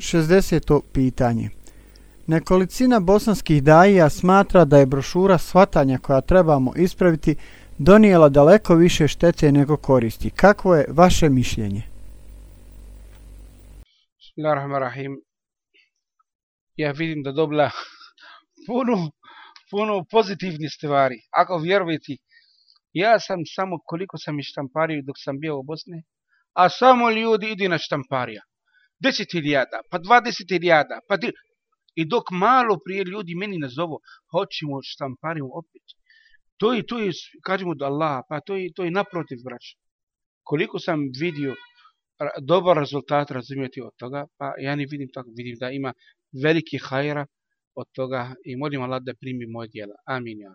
60. pitanje. Nekolicina bosanskih dajija smatra da je brošura svatanja koja trebamo ispraviti donijela daleko više štete nego koristi. Kakvo je vaše mišljenje? Bismillahirrahmanirrahim. Ja vidim da dobila puno, puno pozitivni stvari. Ako vjerujete, ja sam samo koliko sam i štampario dok sam bio u Bosni, a samo ljudi idi na štamparija. 10.000, pa 20.000, pa di... I dok malo prije ljudi meni nazovu, hoćemo štampariju opet. To je, to je, kažemo da Allah, pa to je, to je naprotiv, brać. Koliko sam vidio dobar rezultat razumijeti od toga, pa ja ne vidim tako, vidim da ima veliki hajra od toga i molim Allah da primi moje dijela. Amin. Ja.